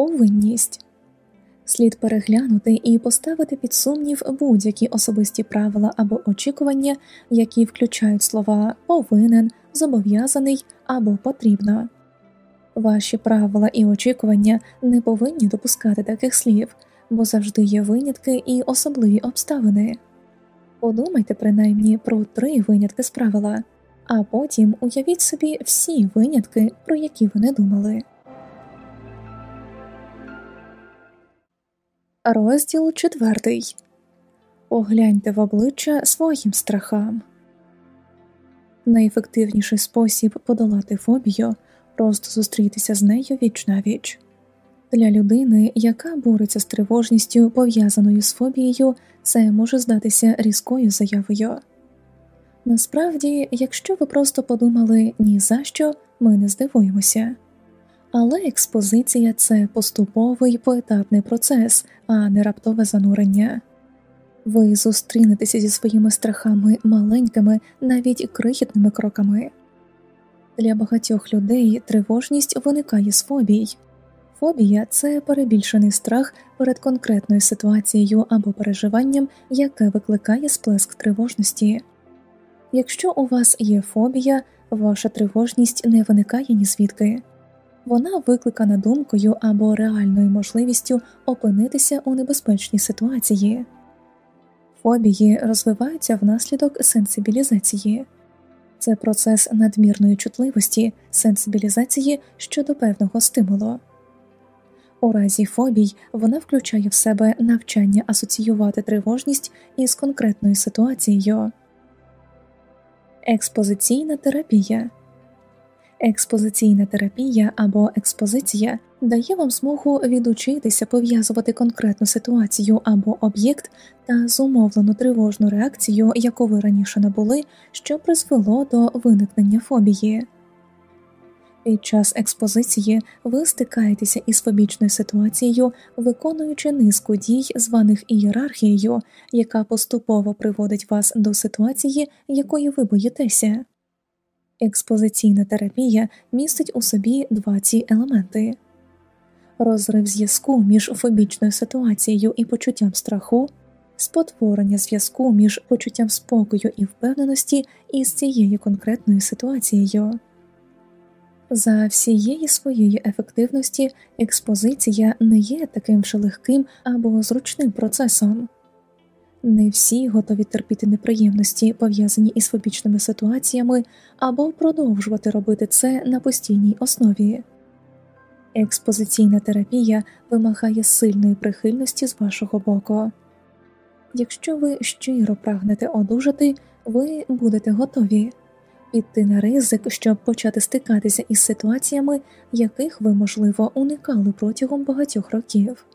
Повинність слід переглянути і поставити під сумнів будь-які особисті правила або очікування, які включають слова повинен, зобов'язаний або потрібно. Ваші правила і очікування не повинні допускати таких слів, бо завжди є винятки і особливі обставини. Подумайте принаймні про три винятки з правила, а потім уявіть собі всі винятки, про які ви не думали. Розділ четвертий. Огляньте в обличчя своїм страхам. Найефективніший спосіб подолати фобію просто зустрітися з нею віч на віч. Для людини, яка бореться з тривожністю, пов'язаною з фобією, це може здатися різкою заявою. Насправді, якщо ви просто подумали ні за що, ми не здивуємося. Але експозиція це поступовий поетапний процес, а не раптове занурення. Ви зустрінетеся зі своїми страхами маленькими, навіть крихітними кроками. Для багатьох людей тривожність виникає з фобій. Фобія це перебільшений страх перед конкретною ситуацією або переживанням, яке викликає сплеск тривожності. Якщо у вас є фобія, ваша тривожність не виникає ні звідки вона викликана думкою або реальною можливістю опинитися у небезпечній ситуації. Фобії розвиваються внаслідок сенсибілізації, це процес надмірної чутливості, сенсибілізації щодо певного стимулу. У разі фобій вона включає в себе навчання асоціювати тривожність із конкретною ситуацією. Експозиційна терапія Експозиційна терапія або експозиція дає вам змогу відучитися пов'язувати конкретну ситуацію або об'єкт та зумовлену тривожну реакцію, яку ви раніше набули, що призвело до виникнення фобії. Під час експозиції ви стикаєтеся із фобічною ситуацією, виконуючи низку дій, званих ієрархією, яка поступово приводить вас до ситуації, якої ви боїтеся. Експозиційна терапія містить у собі два ці елементи розрив зв'язку між фобічною ситуацією і почуттям страху, спотворення зв'язку між почуттям спокою і впевненості із цією конкретною ситуацією. За всієї своєї ефективності експозиція не є таким же легким або зручним процесом. Не всі готові терпіти неприємності, пов'язані із фобічними ситуаціями, або продовжувати робити це на постійній основі. Експозиційна терапія вимагає сильної прихильності з вашого боку. Якщо ви щиро прагнете одужати, ви будете готові піти на ризик, щоб почати стикатися із ситуаціями, яких ви, можливо, уникали протягом багатьох років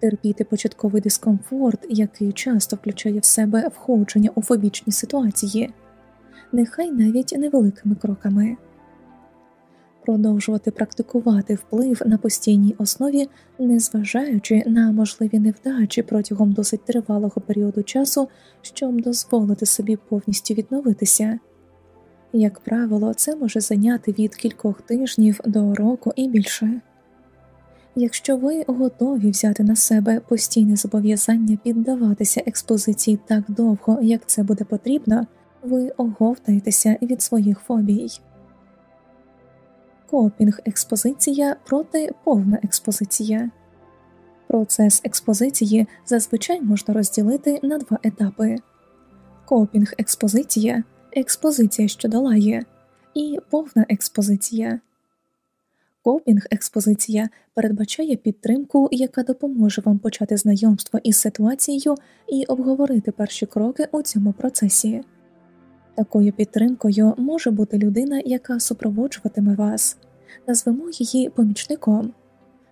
терпіти початковий дискомфорт, який часто включає в себе входження у фобічні ситуації, нехай навіть невеликими кроками. Продовжувати практикувати вплив на постійній основі, незважаючи на можливі невдачі протягом досить тривалого періоду часу, щоб дозволити собі повністю відновитися. Як правило, це може зайняти від кількох тижнів до року і більше. Якщо ви готові взяти на себе постійне зобов'язання піддаватися експозиції так довго, як це буде потрібно, ви оговтаєтеся від своїх фобій. Копінг експозиція проти повна експозиція. Процес експозиції зазвичай можна розділити на два етапи: копінг експозиція, експозиція, що долає, і повна експозиція. Копінг експозиція передбачає підтримку, яка допоможе вам почати знайомство із ситуацією і обговорити перші кроки у цьому процесі. Такою підтримкою може бути людина, яка супроводжуватиме вас, назвемо її помічником,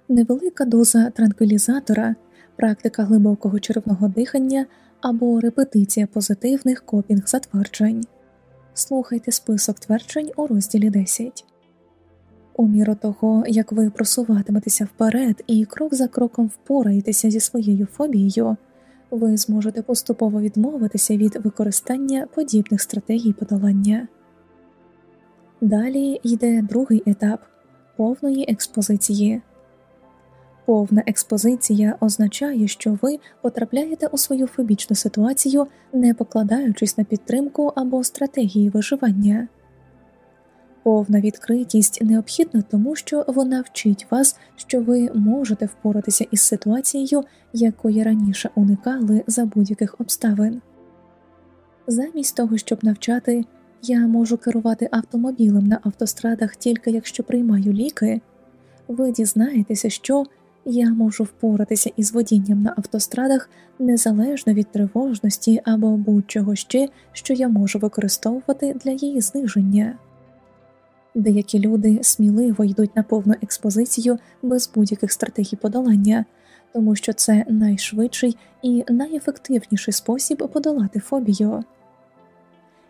невелика доза транквілізатора, практика глибокого червного дихання або репетиція позитивних копінг затверджень. Слухайте список тверджень у розділі 10. У міру того, як ви просуватиметеся вперед і крок за кроком впораєтеся зі своєю фобією, ви зможете поступово відмовитися від використання подібних стратегій подолання. Далі йде другий етап повної експозиції. Повна експозиція означає, що ви потрапляєте у свою фобічну ситуацію, не покладаючись на підтримку або стратегії виживання. Повна відкритість необхідна тому, що вона вчить вас, що ви можете впоратися із ситуацією, якої раніше уникали за будь-яких обставин. Замість того, щоб навчати, я можу керувати автомобілем на автострадах тільки якщо приймаю ліки, ви дізнаєтеся, що я можу впоратися із водінням на автострадах незалежно від тривожності або будь-чого ще, що я можу використовувати для її зниження. Деякі люди сміливо йдуть на повну експозицію без будь-яких стратегій подолання, тому що це найшвидший і найефективніший спосіб подолати фобію.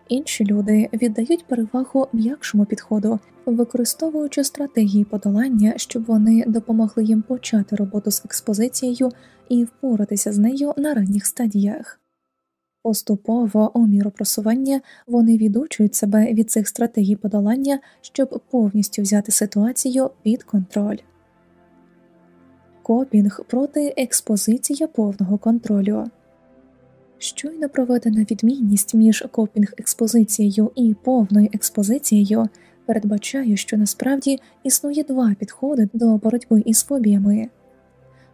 Інші люди віддають перевагу м'якшому підходу, використовуючи стратегії подолання, щоб вони допомогли їм почати роботу з експозицією і впоратися з нею на ранніх стадіях. Поступово у міру просування вони відучують себе від цих стратегій подолання, щоб повністю взяти ситуацію під контроль. Копінг проти експозиція повного контролю. Щойно проведена відмінність між копінг експозицією і повною експозицією передбачає, що насправді існує два підходи до боротьби із фобіями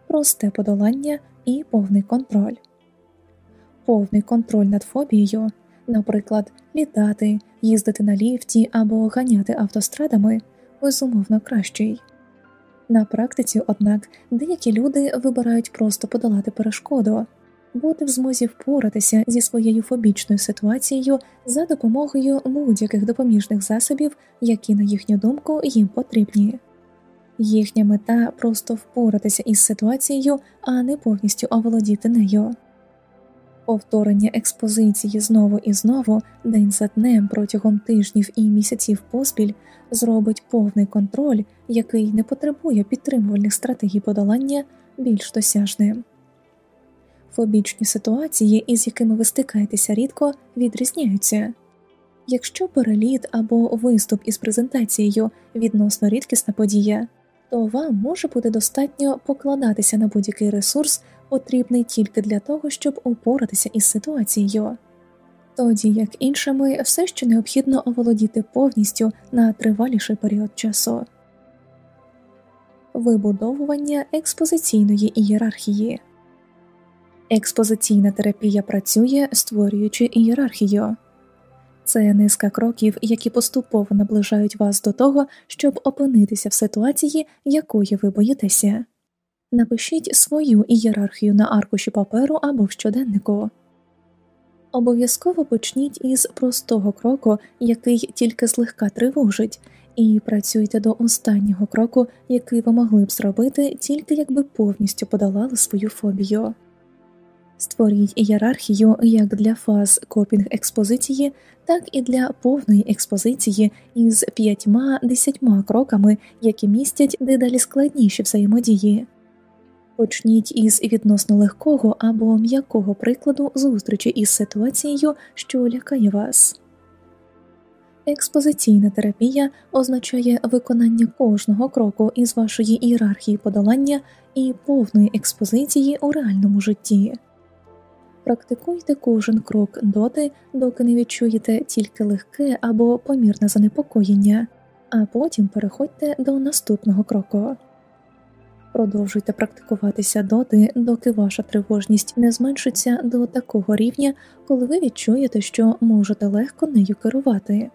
просте подолання і повний контроль повний контроль над фобією, наприклад, літати, їздити на ліфті або ганяти автострадами, безумовно кращий. На практиці, однак, деякі люди вибирають просто подолати перешкоду, бути в змозі впоратися зі своєю фобічною ситуацією за допомогою будь-яких допоміжних засобів, які, на їхню думку, їм потрібні. Їхня мета просто впоратися із ситуацією, а не повністю оволодіти нею. Повторення експозиції знову і знову, день за днем протягом тижнів і місяців поспіль зробить повний контроль, який не потребує підтримувальних стратегій подолання більш досяжним. Фобічні ситуації, із якими ви стикаєтеся рідко, відрізняються. Якщо переліт або виступ із презентацією відносно рідкісна подія, то вам може бути достатньо покладатися на будь-який ресурс потрібний тільки для того, щоб упоратися із ситуацією, тоді як іншими все ще необхідно оволодіти повністю на триваліший період часу. Вибудовування експозиційної ієрархії Експозиційна терапія працює, створюючи ієрархію. Це низка кроків, які поступово наближають вас до того, щоб опинитися в ситуації, якої ви боїтеся. Напишіть свою ієрархію на аркуші паперу або в щоденнику. Обов'язково почніть із простого кроку, який тільки злегка тривожить, і працюйте до останнього кроку, який ви могли б зробити, тільки якби повністю подолали свою фобію. Створіть ієрархію як для фаз копінг експозиції, так і для повної експозиції із п'ятьма десятьма кроками, які містять дедалі складніші взаємодії. Почніть із відносно легкого або м'якого прикладу зустрічі із ситуацією, що лякає вас. Експозиційна терапія означає виконання кожного кроку із вашої ієрархії подолання і повної експозиції у реальному житті. Практикуйте кожен крок доти, доки не відчуєте тільки легке або помірне занепокоєння, а потім переходьте до наступного кроку. Продовжуйте практикуватися доти, доки ваша тривожність не зменшиться до такого рівня, коли ви відчуєте, що можете легко нею керувати.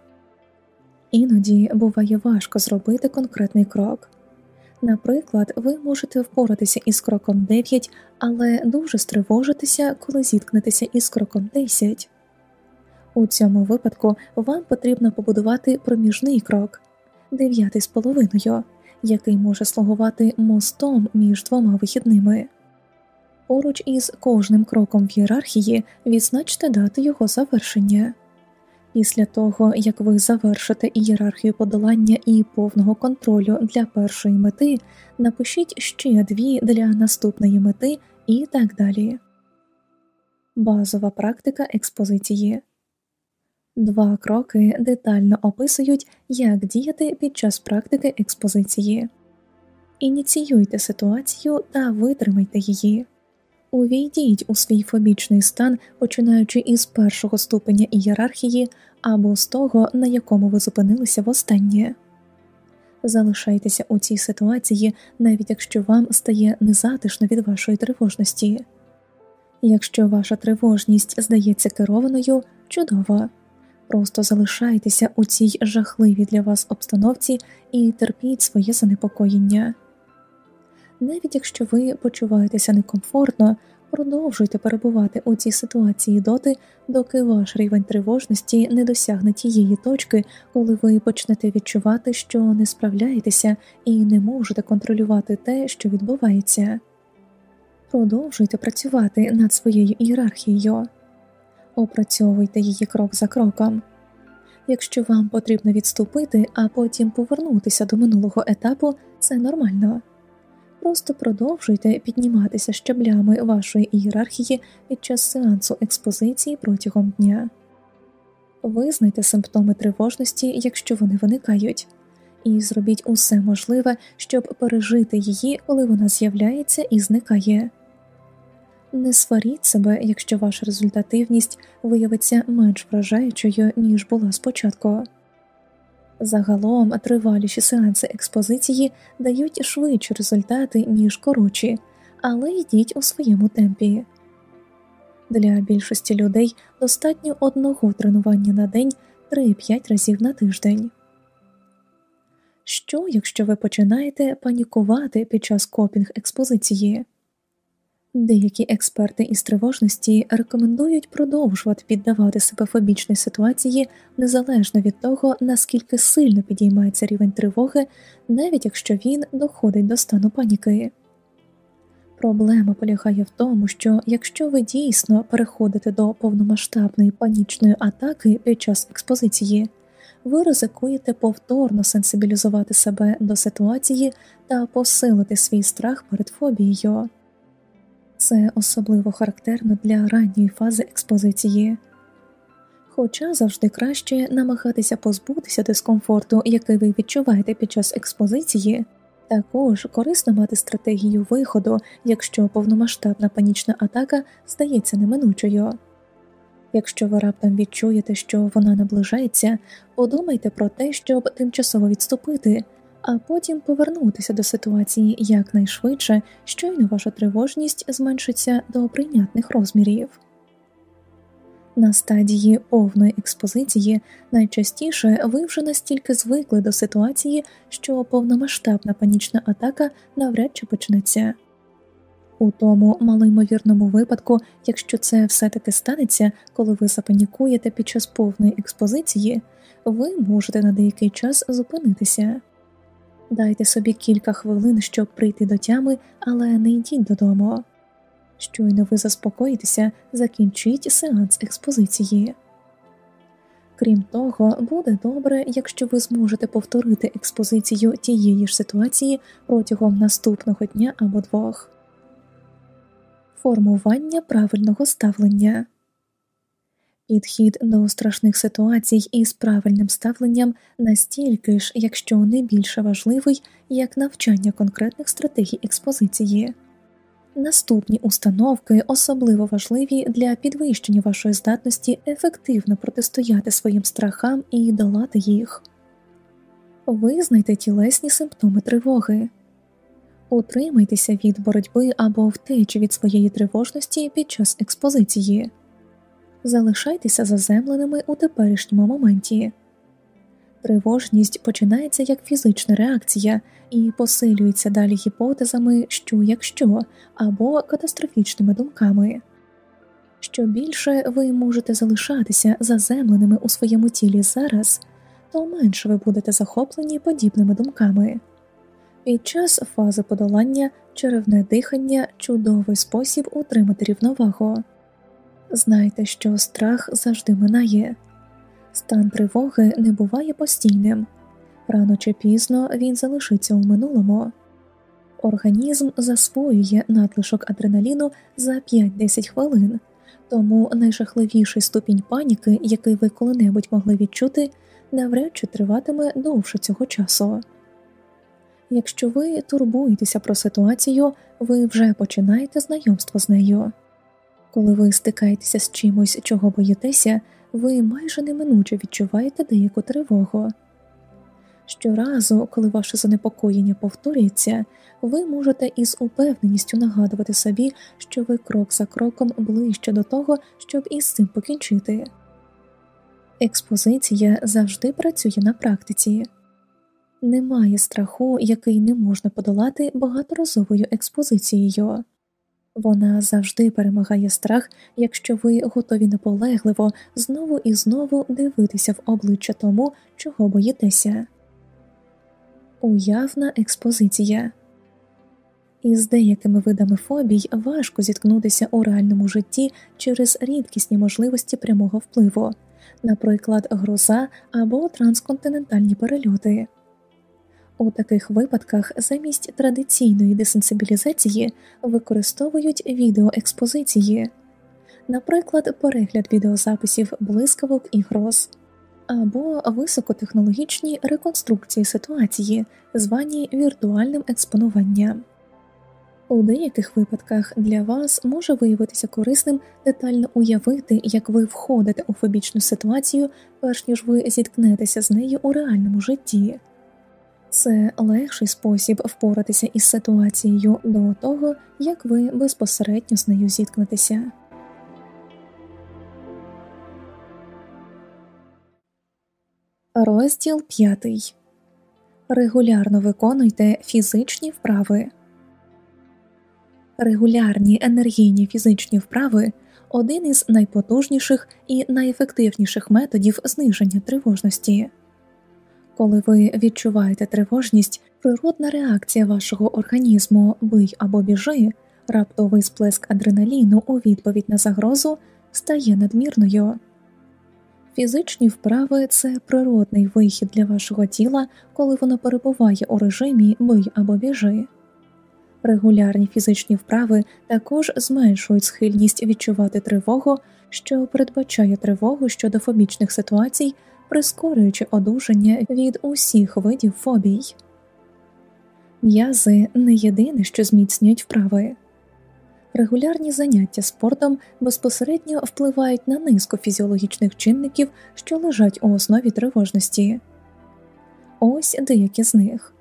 Іноді буває важко зробити конкретний крок. Наприклад, ви можете впоратися із кроком 9, але дуже стривожитися, коли зіткнетеся із кроком 10. У цьому випадку вам потрібно побудувати проміжний крок дев'ятий з половиною який може слугувати мостом між двома вихідними. Поруч із кожним кроком в ієрархії відзначте дати його завершення. Після того, як ви завершите ієрархію подолання і повного контролю для першої мети, напишіть ще дві для наступної мети і так далі. Базова практика експозиції Два кроки детально описують, як діяти під час практики експозиції. Ініціюйте ситуацію та витримайте її. Увійдіть у свій фобічний стан, починаючи із першого ступеня ієрархії або з того, на якому ви зупинилися востаннє. Залишайтеся у цій ситуації, навіть якщо вам стає незатишно від вашої тривожності. Якщо ваша тривожність здається керованою, чудово. Просто залишайтеся у цій жахливій для вас обстановці і терпіть своє занепокоєння. Навіть якщо ви почуваєтеся некомфортно, продовжуйте перебувати у цій ситуації доти, доки ваш рівень тривожності не досягне тієї точки, коли ви почнете відчувати, що не справляєтеся і не можете контролювати те, що відбувається. Продовжуйте працювати над своєю ієрархією, опрацьовуйте її крок за кроком. Якщо вам потрібно відступити, а потім повернутися до минулого етапу, це нормально. Просто продовжуйте підніматися щаблями вашої ієрархії під час сеансу експозиції протягом дня. Визнайте симптоми тривожності, якщо вони виникають, і зробіть усе можливе, щоб пережити її, коли вона з'являється і зникає. Не сваріть себе, якщо ваша результативність виявиться менш вражаючою, ніж була спочатку. Загалом триваліші сеанси експозиції дають швидші результати, ніж коротші, але йдіть у своєму темпі. Для більшості людей достатньо одного тренування на день 3-5 разів на тиждень. Що, якщо ви починаєте панікувати під час копінг експозиції? Деякі експерти із тривожності рекомендують продовжувати піддавати себе фобічній ситуації незалежно від того, наскільки сильно підіймається рівень тривоги, навіть якщо він доходить до стану паніки. Проблема полягає в тому, що якщо ви дійсно переходите до повномасштабної панічної атаки під час експозиції, ви ризикуєте повторно сенсибілізувати себе до ситуації та посилити свій страх перед фобією. Це особливо характерно для ранньої фази експозиції, хоча завжди краще намагатися позбутися дискомфорту, який ви відчуваєте під час експозиції, також корисно мати стратегію виходу, якщо повномасштабна панічна атака здається неминучою. Якщо ви раптом відчуєте, що вона наближається, подумайте про те, щоб тимчасово відступити а потім повернутися до ситуації якнайшвидше, щойно ваша тривожність зменшиться до прийнятних розмірів. На стадії повної експозиції найчастіше ви вже настільки звикли до ситуації, що повномасштабна панічна атака навряд чи почнеться. У тому малоймовірному випадку, якщо це все таки станеться, коли ви запанікуєте під час повної експозиції, ви можете на деякий час зупинитися. Дайте собі кілька хвилин, щоб прийти до тями, але не йдіть додому. Щойно ви заспокоїтеся, закінчіть сеанс експозиції. Крім того, буде добре, якщо ви зможете повторити експозицію тієї ж ситуації протягом наступного дня або двох. Формування правильного ставлення Підхід до страшних ситуацій із правильним ставленням настільки ж, якщо не більше важливий, як навчання конкретних стратегій експозиції. Наступні установки особливо важливі для підвищення вашої здатності ефективно протистояти своїм страхам і долати їх. Визнайте тілесні симптоми тривоги, утримайтеся від боротьби або втечі від своєї тривожності під час експозиції залишайтеся заземленими у теперішньому моменті. Тривожність починається як фізична реакція і посилюється далі гіпотезами, що якщо або катастрофічними думками. Що більше ви можете залишатися заземленими у своєму тілі зараз, то менше ви будете захоплені подібними думками. Під час фази подолання черевне дихання чудовий спосіб утримати рівновагу. Знайте, що страх завжди минає, стан тривоги не буває постійним, рано чи пізно він залишиться у минулому. Організм засвоює надлишок адреналіну за 5-10 хвилин, тому найжахливіший ступінь паніки, який ви коли-небудь могли відчути, навряд чи триватиме довше цього часу. Якщо ви турбуєтеся про ситуацію, ви вже починаєте знайомство з нею. Коли ви стикаєтеся з чимось, чого боїтеся, ви майже неминуче відчуваєте деяку тривогу. Щоразу, коли ваше занепокоєння повторюється, ви можете із упевненістю нагадувати собі, що ви крок за кроком ближче до того, щоб із цим покінчити. Експозиція завжди працює на практиці. Немає страху, який не можна подолати багаторазовою експозицією. Вона завжди перемагає страх, якщо ви готові наполегливо знову і знову дивитися в обличчя тому, чого боїтеся. Уявна експозиція із деякими видами фобій важко зіткнутися у реальному житті через рідкісні можливості прямого впливу, наприклад, гроза або трансконтинентальні перельоти. У таких випадках замість традиційної десенсибілізації використовують відеоекспозиції, наприклад, перегляд відеозаписів блискавок і гроз, або високотехнологічні реконструкції ситуації, звані віртуальним експонуванням. У деяких випадках для вас може виявитися корисним детально уявити, як ви входите у фобічну ситуацію, перш ніж ви зіткнетеся з нею у реальному житті. Це легший спосіб впоратися із ситуацією до того, як ви безпосередньо з нею зіткнетеся. Розділ 5. Регулярно виконуйте фізичні вправи. Регулярні енергійні фізичні вправи один із найпотужніших і найефективніших методів зниження тривожності. Коли ви відчуваєте тривожність, природна реакція вашого організму бий або біжи, раптовий сплеск адреналіну у відповідь на загрозу стає надмірною. Фізичні вправи це природний вихід для вашого тіла, коли воно перебуває у режимі бий або біжи. Регулярні фізичні вправи також зменшують схильність відчувати тривогу, що передбачає тривогу щодо фобічних ситуацій прискорюючи одужання від усіх видів фобій. М'язи не єдине, що зміцнюють вправи. Регулярні заняття спортом безпосередньо впливають на низку фізіологічних чинників, що лежать у основі тривожності. Ось деякі з них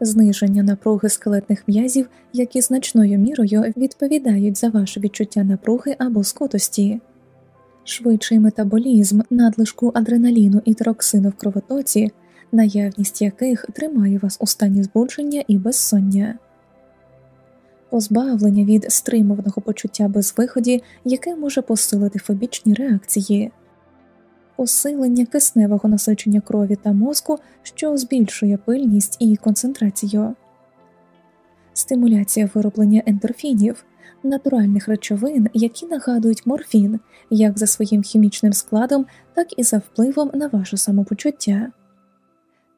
зниження напруги скелетних м'язів, які значною мірою відповідають за ваше відчуття напруги або скутості швидший метаболізм надлишку адреналіну і троксину в кровотоці, наявність яких тримає вас у стані збудження і безсоння, позбавлення від стримуваного почуття безвиході, яке може посилити фобічні реакції, посилення кисневого насичення крові та мозку, що збільшує пильність і концентрацію, стимуляція вироблення ендорфінів натуральних речовин, які нагадують морфін як за своїм хімічним складом, так і за впливом на ваше самопочуття.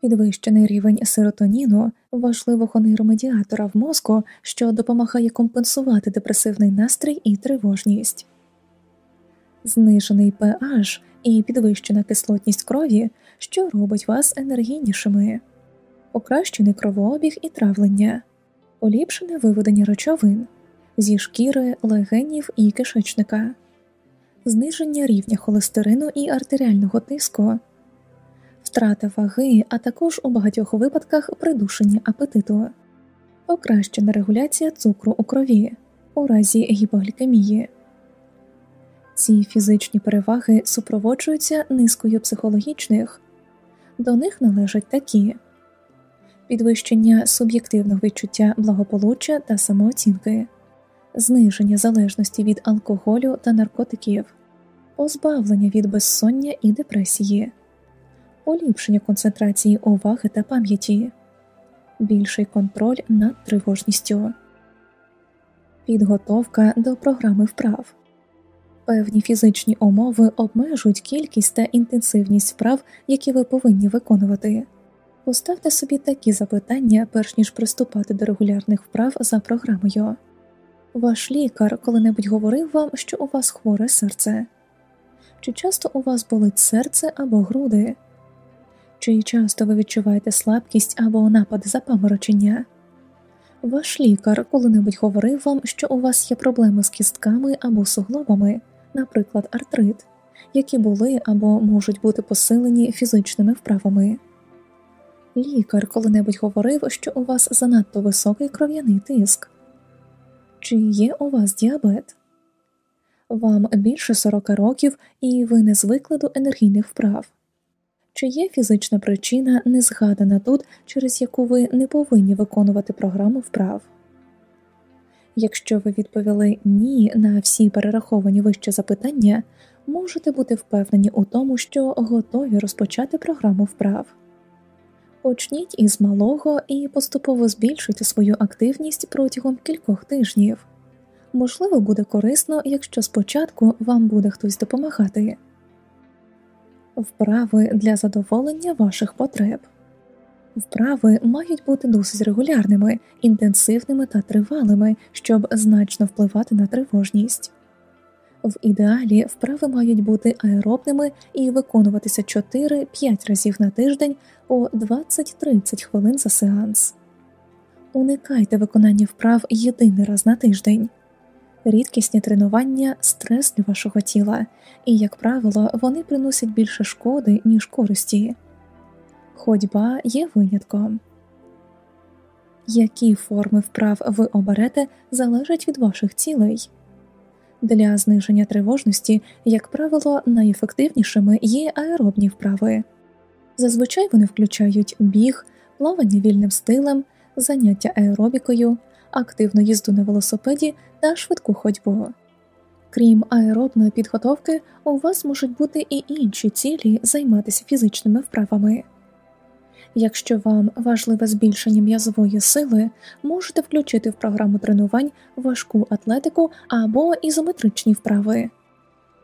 Підвищений рівень серотоніну, важливого нейромедіатора в мозку, що допомагає компенсувати депресивний настрій і тривожність, знижений pH і підвищена кислотність крові, що робить вас енергійнішими, покращений кровообіг і травлення, поліпшене виведення речовин зі шкіри, легенів і кишечника, зниження рівня холестерину і артеріального тиску, втрата ваги, а також у багатьох випадках придушення апетиту, покращена регуляція цукру у крові у разі гіпоглікемії. Ці фізичні переваги супроводжуються низкою психологічних, до них належать такі підвищення суб'єктивного відчуття благополуччя та самооцінки зниження залежності від алкоголю та наркотиків, позбавлення від безсоння і депресії, поліпшення концентрації уваги та пам'яті, більший контроль над тривожністю, підготовка до програми вправ. Певні фізичні умови обмежують кількість та інтенсивність вправ, які ви повинні виконувати. Поставте собі такі запитання, перш ніж приступати до регулярних вправ за програмою. Ваш лікар коли-небудь говорив вам, що у вас хворе серце? Чи часто у вас болить серце або груди? Чи часто ви відчуваєте слабкість або напади запаморочення? Ваш лікар коли-небудь говорив вам, що у вас є проблеми з кістками або суглобами, наприклад, артрит, які були або можуть бути посилені фізичними вправами. Лікар коли-небудь говорив, що у вас занадто високий кров'яний тиск, чи є у вас діабет? Вам більше 40 років і ви не звикли до енергійних вправ. Чи є фізична причина, не згадана тут, через яку ви не повинні виконувати програму вправ? Якщо ви відповіли ні на всі перераховані вище запитання, можете бути впевнені у тому, що готові розпочати програму вправ. Почніть із малого і поступово збільшуйте свою активність протягом кількох тижнів. Можливо, буде корисно, якщо спочатку вам буде хтось допомагати. Вправи для задоволення ваших потреб. Вправи мають бути досить регулярними, інтенсивними та тривалими, щоб значно впливати на тривожність. В ідеалі вправи мають бути аеробними і виконуватися 4-5 разів на тиждень по 20-30 хвилин за сеанс. Уникайте виконання вправ єдиний раз на тиждень. Рідкісні тренування стрес для вашого тіла, і, як правило, вони приносять більше шкоди, ніж користі. Ходьба є винятком. Які форми вправ ви оберете залежать від ваших цілей. Для зниження тривожності, як правило, найефективнішими є аеробні вправи. Зазвичай вони включають біг, плавання вільним стилем, заняття аеробікою, активну їзду на велосипеді та швидку ходьбу. Крім аеробної підготовки, у вас можуть бути і інші цілі займатися фізичними вправами. Якщо вам важливе збільшення м'язової сили, можете включити в програму тренувань важку атлетику або ізометричні вправи.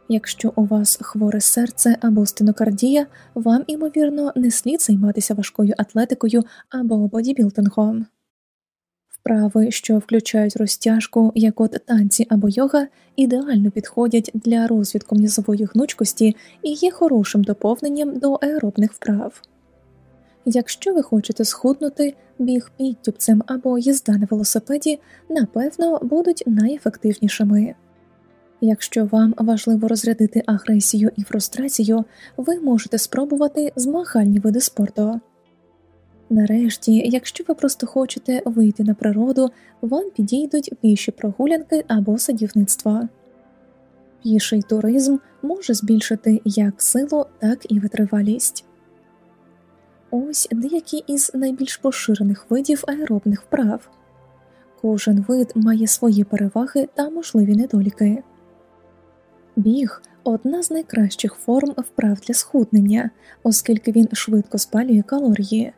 Якщо у вас хворе серце або стенокардія, вам, ймовірно, не слід займатися важкою атлетикою або бодібілдингом. Вправи, що включають розтяжку, як от танці або йога, ідеально підходять для розвитку м'язової гнучкості і є хорошим доповненням до аеробних вправ. Якщо ви хочете схуднути, біг підтюбцем або їзда на велосипеді, напевно, будуть найефективнішими. Якщо вам важливо розрядити агресію і фрустрацію, ви можете спробувати змагальні види спорту. Нарешті, якщо ви просто хочете вийти на природу, вам підійдуть піші прогулянки або садівництво. Піший туризм може збільшити як силу, так і витривалість. Ось деякі із найбільш поширених видів аеробних вправ. Кожен вид має свої переваги та можливі недоліки. Біг одна з найкращих форм вправ для схуднення, оскільки він швидко спалює калорії.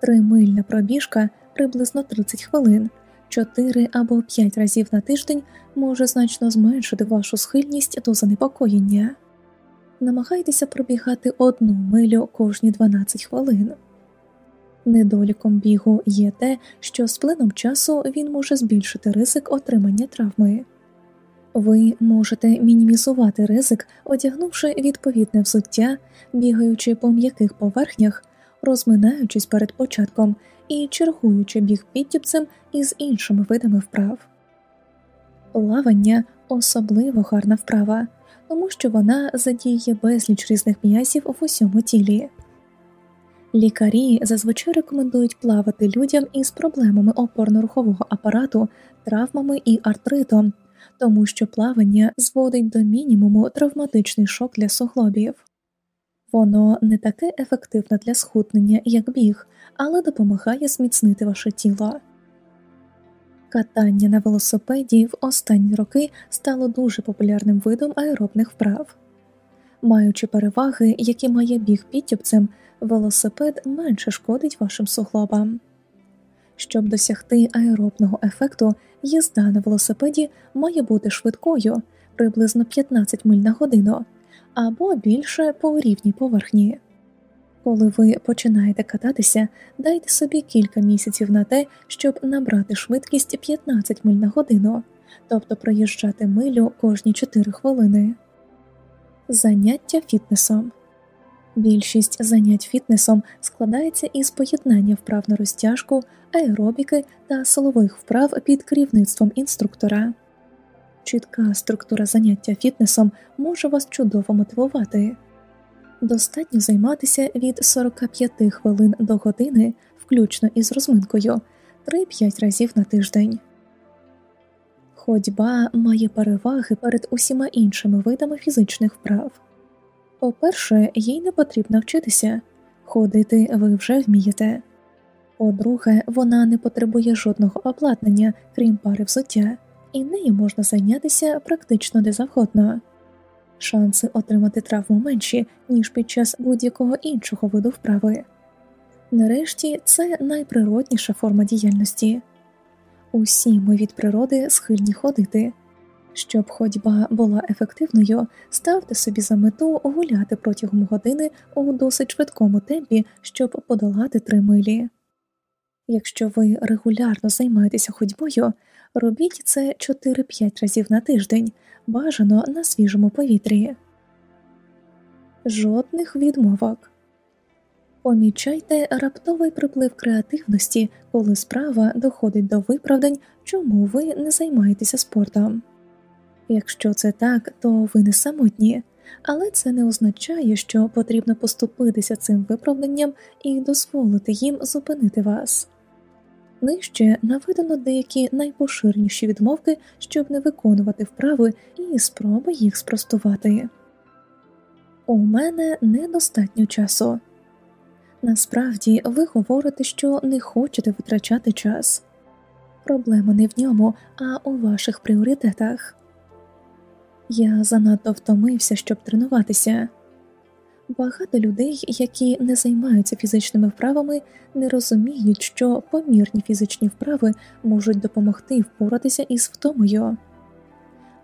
Тримильна пробіжка приблизно 30 хвилин, 4 або 5 разів на тиждень може значно зменшити вашу схильність до занепокоєння намагайтеся пробігати одну милю кожні 12 хвилин. Недоліком бігу є те, що з плином часу він може збільшити ризик отримання травми. Ви можете мінімізувати ризик, одягнувши відповідне взуття, бігаючи по м'яких поверхнях, розминаючись перед початком і чергуючи біг підтюпцем із іншими видами вправ. Плавання особливо гарна вправа тому що вона задіє безліч різних м'язів в усьому тілі. Лікарі зазвичай рекомендують плавати людям із проблемами опорно-рухового апарату, травмами і артритом, тому що плавання зводить до мінімуму травматичний шок для суглобів. Воно не таке ефективне для схутнення, як біг, але допомагає зміцнити ваше тіло. Катання на велосипеді в останні роки стало дуже популярним видом аеробних вправ. Маючи переваги, які має біг підтюпцем, велосипед менше шкодить вашим суглобам. Щоб досягти аеробного ефекту, їзда на велосипеді має бути швидкою приблизно 15 миль на годину або більше по рівній поверхні. Коли ви починаєте кататися, дайте собі кілька місяців на те, щоб набрати швидкість 15 миль на годину, тобто проїжджати милю кожні 4 хвилини. Заняття фітнесом Більшість занять фітнесом складається із поєднання вправ на розтяжку, аеробіки та силових вправ під керівництвом інструктора. Чітка структура заняття фітнесом може вас чудово мотивувати. Достатньо займатися від 45 хвилин до години, включно із розминкою, 3-5 разів на тиждень. Ходьба має переваги перед усіма іншими видами фізичних вправ. По-перше, їй не потрібно вчитися, ходити ви вже вмієте. По-друге, вона не потребує жодного обладнання, крім пари взуття, і нею можна зайнятися практично де завгодно. Шанси отримати травму менші, ніж під час будь-якого іншого виду вправи. Нарешті це найприродніша форма діяльності. Усі ми від природи схильні ходити. Щоб ходьба була ефективною, ставте собі за мету гуляти протягом години у досить швидкому темпі, щоб подолати три милі. Якщо ви регулярно займаєтеся ходьбою, робіть це 4-5 разів на тиждень, бажано на свіжому повітрі. Жодних відмовок. Помічайте раптовий приплив креативності, коли справа доходить до виправдань, чому ви не займаєтеся спортом. Якщо це так, то ви не самотні, але це не означає, що потрібно поступитися цим виправданням і дозволити їм зупинити вас. Нижче наведено деякі найпоширніші відмовки, щоб не виконувати вправи і спроби їх спростувати. У мене недостатньо часу. Насправді ви говорите, що не хочете витрачати час. Проблема не в ньому, а у ваших пріоритетах. Я занадто втомився, щоб тренуватися. Багато людей, які не займаються фізичними вправами, не розуміють, що помірні фізичні вправи можуть допомогти впоратися із втомою.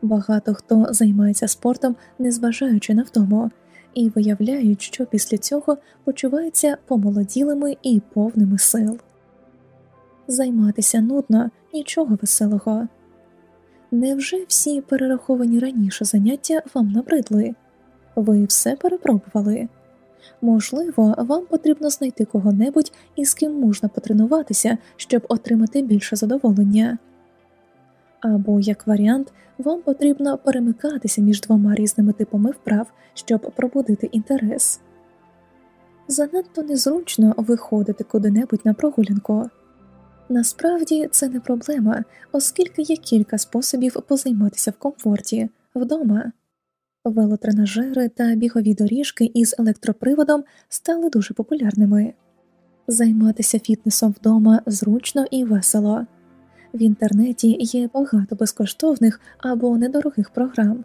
Багато хто займається спортом, незважаючи на втому, і виявляють, що після цього почуваються помолоділими і повними сил. Займатися нудно нічого веселого. Невже всі перераховані раніше заняття вам набридли? Ви все перепробували? Можливо, вам потрібно знайти кого-небудь, із ким можна потренуватися, щоб отримати більше задоволення. Або, як варіант, вам потрібно перемикатися між двома різними типами вправ, щоб пробудити інтерес. Занадто незручно виходити куди-небудь на прогулянку. Насправді це не проблема, оскільки є кілька способів позайматися в комфорті вдома. Велотренажери та бігові доріжки із електроприводом стали дуже популярними. Займатися фітнесом вдома зручно і весело. В інтернеті є багато безкоштовних або недорогих програм.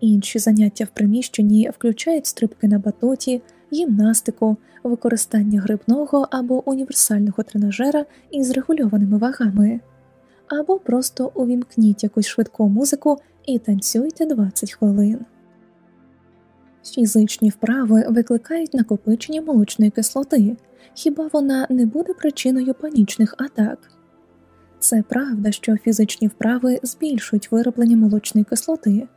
Інші заняття в приміщенні включають стрибки на батуті, гімнастику, використання грибного або універсального тренажера із регульованими вагами, або просто увімкніть якусь швидку музику і танцюйте 20 хвилин. Фізичні вправи викликають накопичення молочної кислоти, хіба вона не буде причиною панічних атак? Це правда, що фізичні вправи збільшують вироблення молочної кислоти,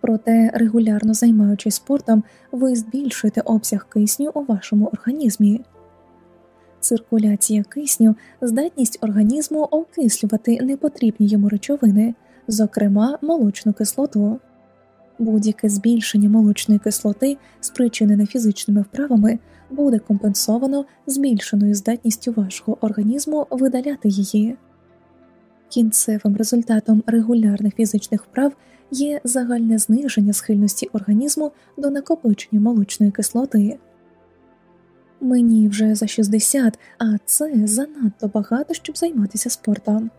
проте регулярно займаючись спортом, ви збільшуєте обсяг кисню у вашому організмі. Циркуляція кисню здатність організму окислювати непотрібні йому речовини, зокрема молочну кислоту. Будь-яке збільшення молочної кислоти, спричинене фізичними вправами, буде компенсовано збільшеною здатністю вашого організму видаляти її. Кінцевим результатом регулярних фізичних вправ є загальне зниження схильності організму до накопичення молочної кислоти. Мені вже за 60, а це занадто багато, щоб займатися спортом.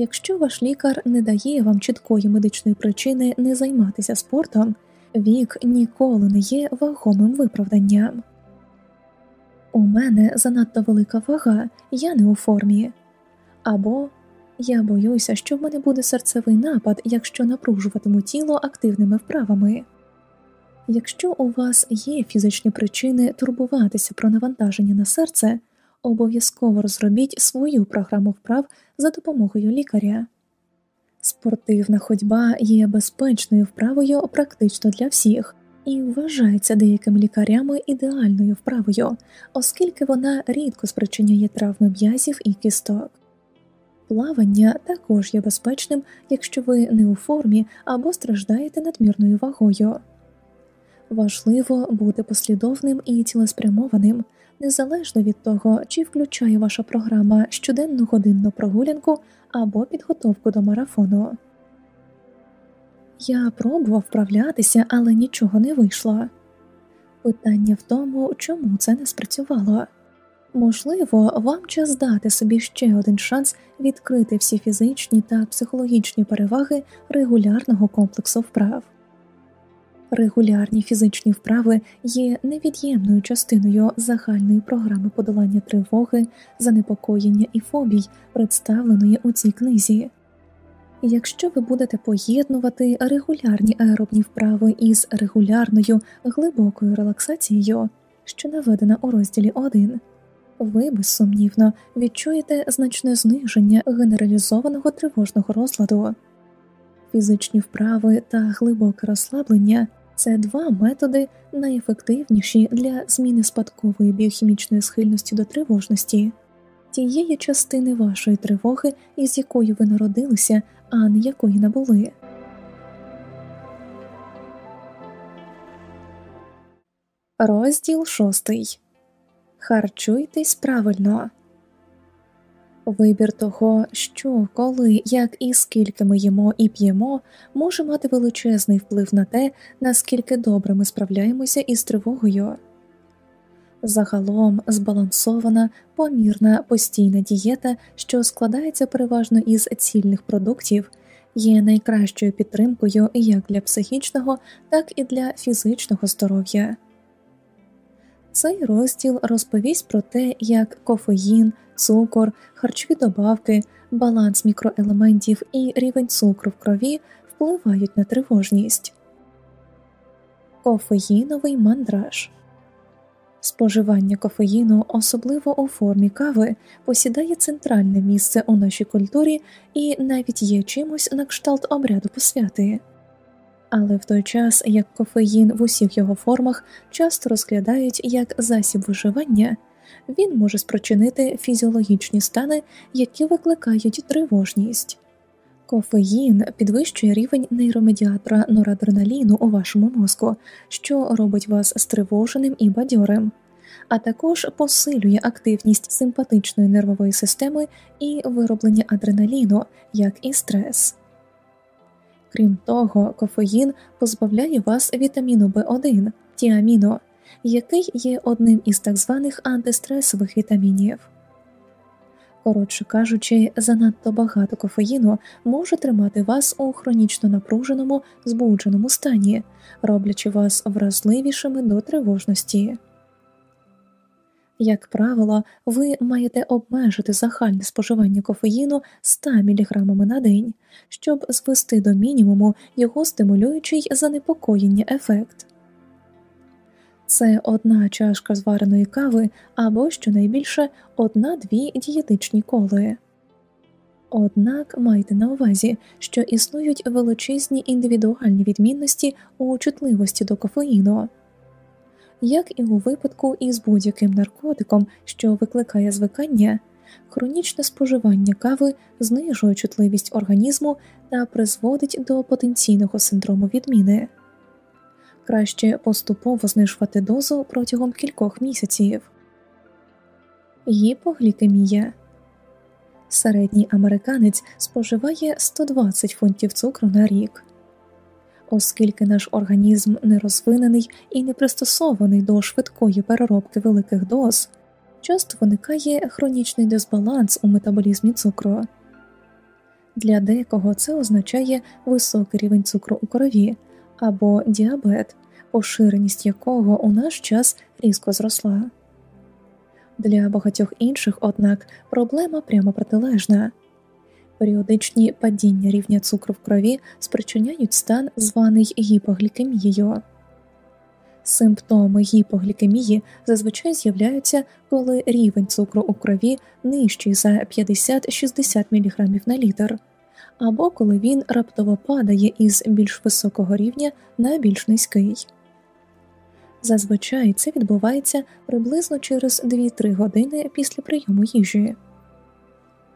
Якщо ваш лікар не дає вам чіткої медичної причини не займатися спортом, вік ніколи не є вагомим виправданням. У мене занадто велика вага, я не у формі, або я боюся, що в мене буде серцевий напад, якщо напружуватиму тіло активними вправами. Якщо у вас є фізичні причини турбуватися про навантаження на серце, обов'язково розробіть свою програму вправ за допомогою лікаря. Спортивна ходьба є безпечною вправою практично для всіх, і вважається деякими лікарями ідеальною вправою, оскільки вона рідко спричиняє травми м'язів і кісток. Плавання також є безпечним, якщо ви не у формі або страждаєте надмірною вагою. Важливо бути послідовним і цілеспрямованим, незалежно від того, чи включає ваша програма щоденну годинну прогулянку або підготовку до марафону. Я пробував вправлятися, але нічого не вийшло. Питання в тому, чому це не спрацювало. Можливо, вам час дати собі ще один шанс відкрити всі фізичні та психологічні переваги регулярного комплексу вправ. Регулярні фізичні вправи є невід'ємною частиною загальної програми подолання тривоги, занепокоєння і фобій, представленої у цій книзі. Якщо ви будете поєднувати регулярні аеробні вправи із регулярною глибокою релаксацією, що наведена у розділі 1, ви безсумнівно відчуєте значне зниження генералізованого тривожного розладу. Фізичні вправи та глибоке розслаблення це два методи найефективніші для зміни спадкової біохімічної схильності до тривожності, тієї частини вашої тривоги, із якою ви народилися, а не якої набули. Розділ шостий Харчуйтесь правильно. Вибір того, що, коли, як і скільки ми їмо і п'ємо, може мати величезний вплив на те, наскільки добре ми справляємося із тривогою. Загалом збалансована, помірна постійна дієта, що складається переважно із цільних продуктів, є найкращою підтримкою як для психічного, так і для фізичного здоров'я. Цей розділ розповість про те, як кофеїн, цукор, харчові добавки, баланс мікроелементів і рівень цукру в крові впливають на тривожність. Кофеїновий мандраж Споживання кофеїну, особливо у формі кави, посідає центральне місце у нашій культурі і навіть є чимось на кшталт обряду посвяти. Але в той час як кофеїн в усіх його формах часто розглядають як засіб виживання, він може спричинити фізіологічні стани, які викликають тривожність. Кофеїн підвищує рівень нейромедіатора норадреналіну у вашому мозку, що робить вас стривоженим і бадьорим, а також посилює активність симпатичної нервової системи і вироблення адреналіну, як і стрес. Крім того, кофеїн позбавляє вас вітаміну В1 тіаміно, який є одним із так званих антистресових вітамінів. Коротше кажучи, занадто багато кофеїну може тримати вас у хронічно напруженому, збудженому стані, роблячи вас вразливішими до тривожності. Як правило, ви маєте обмежити загальне споживання кофеїну 100 мг на день, щоб звести до мінімуму його стимулюючий занепокоєння ефект. Це одна чашка звареної кави або щонайбільше одна-дві дієтичні коли. Однак майте на увазі, що існують величезні індивідуальні відмінності у чутливості до кофеїну як і у випадку із будь-яким наркотиком, що викликає звикання, хронічне споживання кави знижує чутливість організму та призводить до потенційного синдрому відміни. Краще поступово знижувати дозу протягом кількох місяців. Гіпоглікемія середній американець споживає 120 фунтів цукру на рік оскільки наш організм не розвинений і не пристосований до швидкої переробки великих доз, часто виникає хронічний дисбаланс у метаболізмі цукру. Для декого це означає високий рівень цукру у крові або діабет, поширеність якого у наш час різко зросла. Для багатьох інших, однак, проблема прямо протилежна. Періодичні падіння рівня цукру в крові спричиняють стан, званий гіпоглікемією. Симптоми гіпоглікемії зазвичай з'являються, коли рівень цукру у крові нижчий за 50-60 мг на літр, або коли він раптово падає із більш високого рівня на більш низький. Зазвичай це відбувається приблизно через 2-3 години після прийому їжі.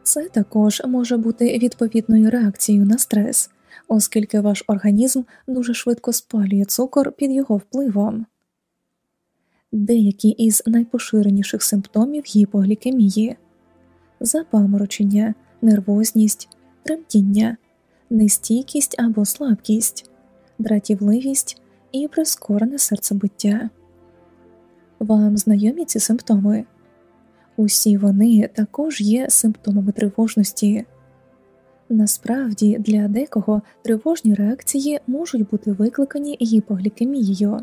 Це також може бути відповідною реакцією на стрес, оскільки ваш організм дуже швидко спалює цукор під його впливом. Деякі із найпоширеніших симптомів гіпоглікемії запаморочення, нервозність, тремтіння, нестійкість або слабкість, дратівливість і прискорене серцебиття. Вам знайомі ці симптоми? Усі вони також є симптомами тривожності. Насправді для декого тривожні реакції можуть бути викликані гіпоглікемією.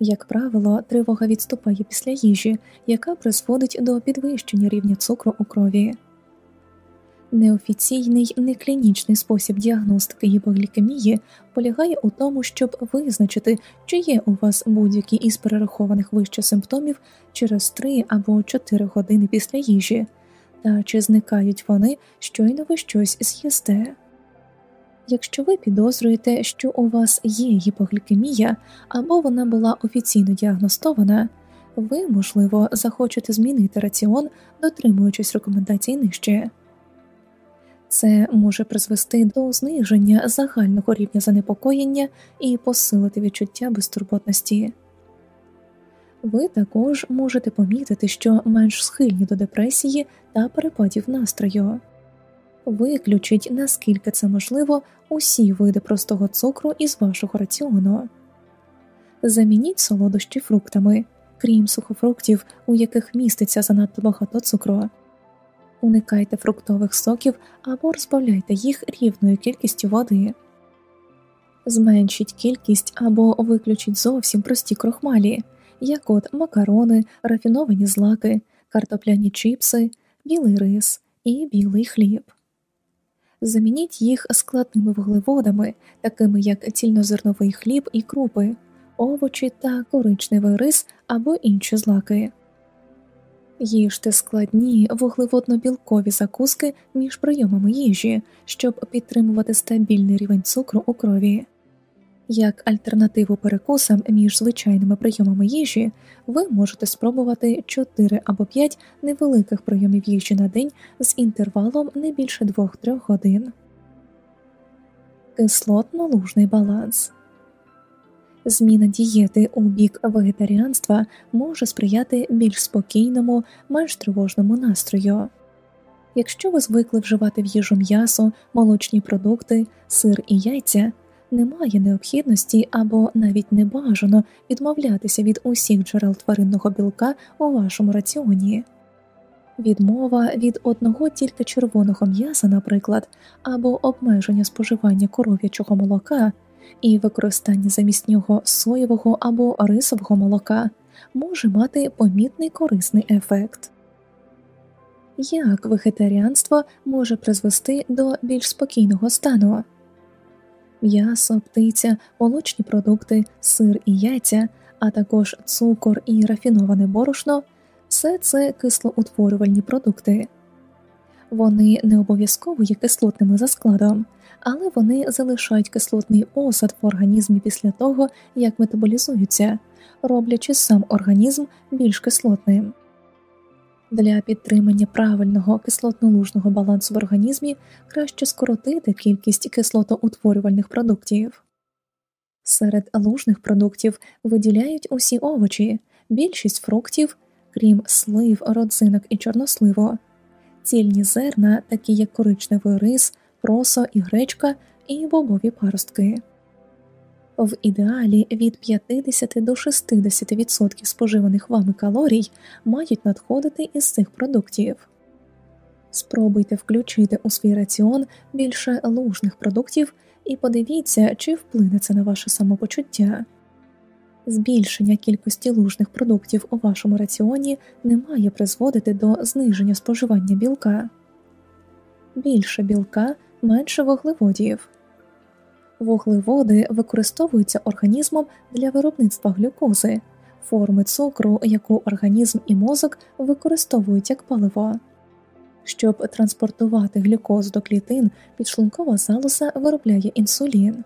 Як правило, тривога відступає після їжі, яка призводить до підвищення рівня цукру у крові. Неофіційний неклінічний спосіб діагностики гіпоглікемії полягає у тому, щоб визначити, чи є у вас будь-які із перерахованих вище симптомів через 3 або 4 години після їжі, та чи зникають вони, щойно ви щось з'їсте. Якщо ви підозрюєте, що у вас є гіпоглікемія або вона була офіційно діагностована, ви, можливо, захочете змінити раціон, дотримуючись рекомендацій нижче. Це може призвести до зниження загального рівня занепокоєння і посилити відчуття безтурботності. Ви також можете помітити, що менш схильні до депресії та перепадів настрою. Виключіть, наскільки це можливо, усі види простого цукру із вашого раціону. Замініть солодощі фруктами, крім сухофруктів, у яких міститься занадто багато цукру. Уникайте фруктових соків або розбавляйте їх рівною кількістю води. Зменшіть кількість або виключіть зовсім прості крохмалі, як от макарони, рафіновані злаки, картопляні чіпси, білий рис і білий хліб замініть їх складними вуглеводами, такими як цільнозерновий хліб і крупи, овочі та коричневий рис або інші злаки. Їжте складні вуглеводно-білкові закуски між прийомами їжі, щоб підтримувати стабільний рівень цукру у крові. Як альтернативу перекусам між звичайними прийомами їжі, ви можете спробувати 4 або 5 невеликих прийомів їжі на день з інтервалом не більше 2-3 годин. Кислотно-лужний баланс Зміна дієти у бік вегетаріанства може сприяти більш спокійному, менш тривожному настрою. Якщо ви звикли вживати в їжу м'ясо, молочні продукти, сир і яйця немає необхідності або навіть не бажано відмовлятися від усіх джерел тваринного білка у вашому раціоні. Відмова від одного тільки червоного м'яса, наприклад, або обмеження споживання коров'ячого молока і використання замість нього соєвого або рисового молока може мати помітний корисний ефект. Як вегетаріанство може призвести до більш спокійного стану? м'ясо, птиця, молочні продукти, сир і яйця, а також цукор і рафіноване борошно все це кислоутворювальні продукти. Вони не обов'язково є кислотними за складом, але вони залишають кислотний осад в організмі після того, як метаболізуються, роблячи сам організм більш кислотним. Для підтримання правильного кислотно-лужного балансу в організмі краще скоротити кількість кислотоутворювальних продуктів. Серед лужних продуктів виділяють усі овочі, більшість фруктів, крім слив, родзинок і чорносливу, цільні зерна, такі як коричневий рис, просо і гречка, і бобові паростки в ідеалі від 50 до 60% споживаних вами калорій мають надходити із цих продуктів. Спробуйте включити у свій раціон більше лужних продуктів і подивіться, чи вплине це на ваше самопочуття. Збільшення кількості лужних продуктів у вашому раціоні не має призводити до зниження споживання білка. Більше білка менше вуглеводів. Вуглеводи використовуються організмом для виробництва глюкози, форми цукру, яку організм і мозок використовують як паливо. Щоб транспортувати глюкозу до клітин, підшлункова залоза виробляє інсулін.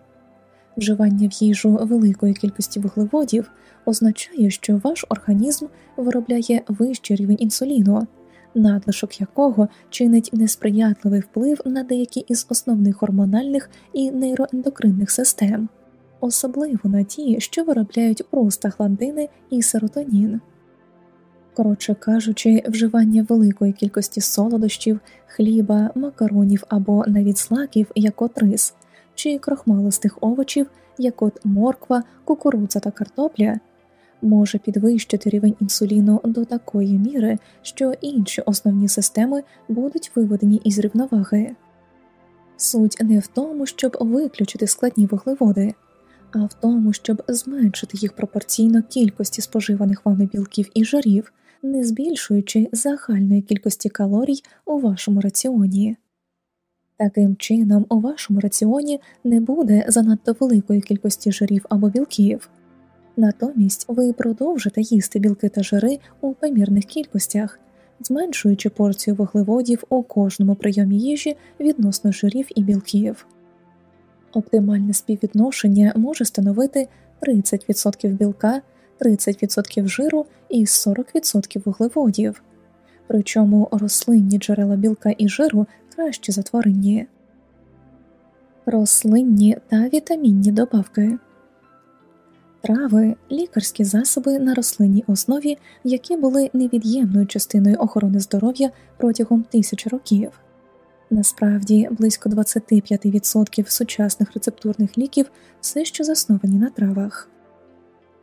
Вживання в їжу великої кількості вуглеводів означає, що ваш організм виробляє вищий рівень інсуліну, надлишок якого чинить несприятливий вплив на деякі із основних гормональних і нейроендокринних систем, особливо на ті, що виробляють простагландини і серотонін. Коротше кажучи, вживання великої кількості солодощів, хліба, макаронів або навіть злаків, як от рис, чи крохмалистих овочів, як от морква, кукурудза та картопля, може підвищити рівень інсуліну до такої міри, що інші основні системи будуть виведені із рівноваги. Суть не в тому, щоб виключити складні вуглеводи, а в тому, щоб зменшити їх пропорційно кількості споживаних вами білків і жарів, не збільшуючи загальної кількості калорій у вашому раціоні. Таким чином, у вашому раціоні не буде занадто великої кількості жирів або білків, натомість ви продовжите їсти білки та жири у помірних кількостях, зменшуючи порцію вуглеводів у кожному прийомі їжі відносно жирів і білків. Оптимальне співвідношення може становити 30% білка, 30% жиру і 40% вуглеводів, причому рослинні джерела білка і жиру кращі за тваринні, рослинні та вітамінні добавки, трави, лікарські засоби на рослинній основі, які були невід'ємною частиною охорони здоров'я протягом тисяч років. Насправді близько 25% сучасних рецептурних ліків все ще засновані на травах.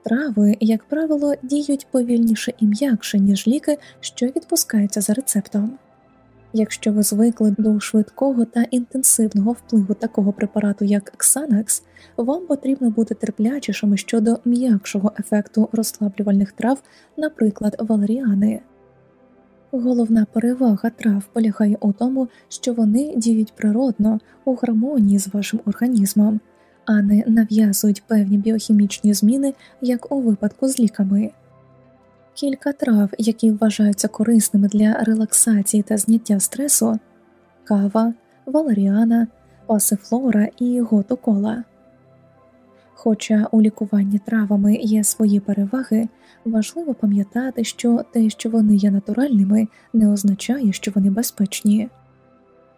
Трави, як правило, діють повільніше і м'якше, ніж ліки, що відпускаються за рецептом. Якщо ви звикли до швидкого та інтенсивного впливу такого препарату, як Xanax, вам потрібно бути терплячішими щодо м'якшого ефекту розслаблювальних трав, наприклад, валеріани. Головна перевага трав полягає у тому, що вони діють природно у гармонії з вашим організмом, а не нав'язують певні біохімічні зміни, як у випадку з ліками. Кілька трав, які вважаються корисними для релаксації та зняття стресу кава, валеріана, пасифлора і готокола. Хоча у лікуванні травами є свої переваги, важливо пам'ятати, що те, що вони є натуральними, не означає, що вони безпечні.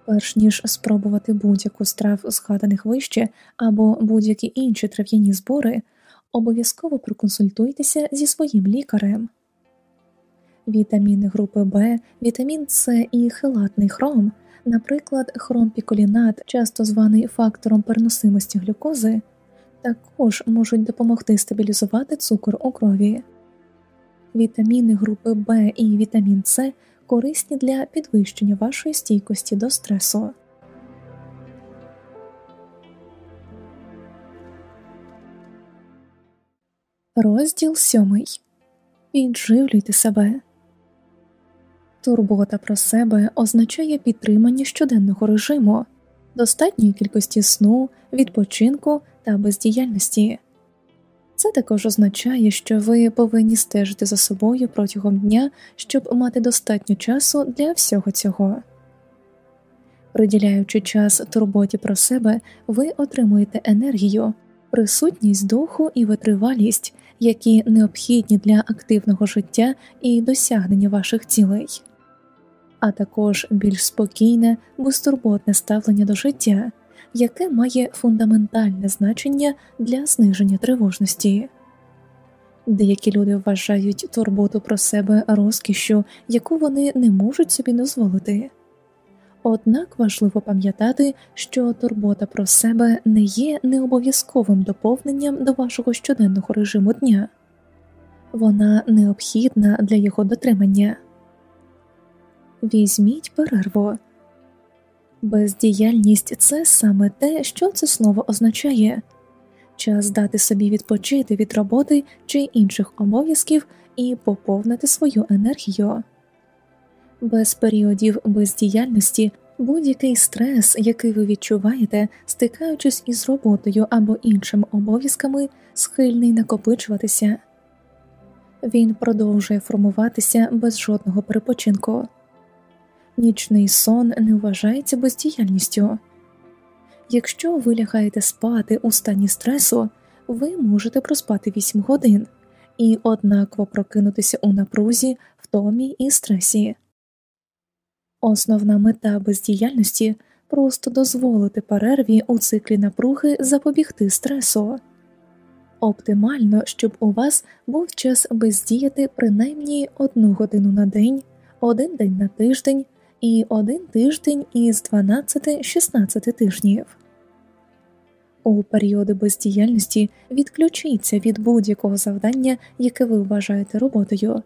Перш ніж спробувати будь-яку з трав, згаданих вище або будь-які інші трав'яні збори, обов'язково проконсультуйтеся зі своїм лікарем. Вітаміни групи Б, вітамін С і хелатний хром, наприклад, хромпіколінат, часто званий фактором переносимості глюкози, також можуть допомогти стабілізувати цукор у крові. Вітаміни групи Б і вітамін С корисні для підвищення вашої стійкості до стресу. Розділ сьомий. Підживлюйте себе. Турбота про себе означає підтримання щоденного режиму, достатньої кількості сну, відпочинку та бездіяльності. Це також означає, що ви повинні стежити за собою протягом дня, щоб мати достатньо часу для всього цього. Приділяючи час турботі про себе, ви отримуєте енергію, присутність духу і витривалість, які необхідні для активного життя і досягнення ваших цілей а також більш спокійне, безтурботне ставлення до життя, яке має фундаментальне значення для зниження тривожності. Деякі люди вважають турботу про себе розкішю, яку вони не можуть собі дозволити. Однак важливо пам'ятати, що турбота про себе не є необов'язковим доповненням до вашого щоденного режиму дня, вона необхідна для його дотримання. Візьміть перерву. Бездіяльність це саме те, що це слово означає час дати собі відпочити від роботи чи інших обов'язків і поповнити свою енергію. Без періодів бездіяльності будь-який стрес, який ви відчуваєте, стикаючись із роботою або іншими обов'язками, схильний накопичуватися. Він продовжує формуватися без жодного перепочинку. Нічний сон не вважається бездіяльністю. Якщо ви лягаєте спати у стані стресу, ви можете проспати 8 годин і однаково прокинутися у напрузі, втомі і стресі. Основна мета бездіяльності просто дозволити перерві у циклі напруги запобігти стресу. Оптимально, щоб у вас був час бездіяти принаймні одну годину на день, один день на тиждень і один тиждень із 12-16 тижнів. У періоди бездіяльності відключіться від будь-якого завдання, яке ви вважаєте роботою.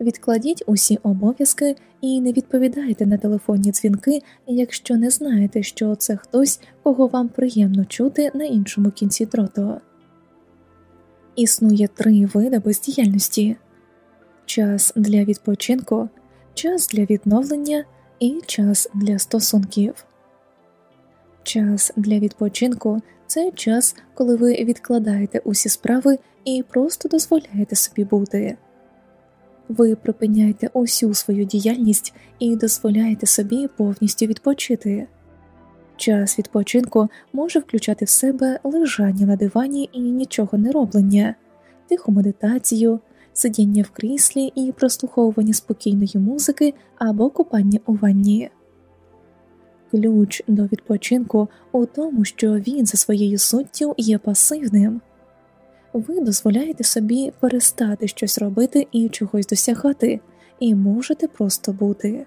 Відкладіть усі обов'язки і не відповідайте на телефонні дзвінки, якщо не знаєте, що це хтось, кого вам приємно чути на іншому кінці дроту. Існує три види бездіяльності час для відпочинку, час для відновлення і час для стосунків. Час для відпочинку це час, коли ви відкладаєте усі справи і просто дозволяєте собі бути. Ви припиняєте усю свою діяльність і дозволяєте собі повністю відпочити. Час відпочинку може включати в себе лежання на дивані і нічого не роблення, тиху медитацію, сидіння в кріслі і прослуховування спокійної музики або купання у ванні. Ключ до відпочинку у тому, що він за своєю суттю є пасивним ви дозволяєте собі перестати щось робити і чогось досягати, і можете просто бути.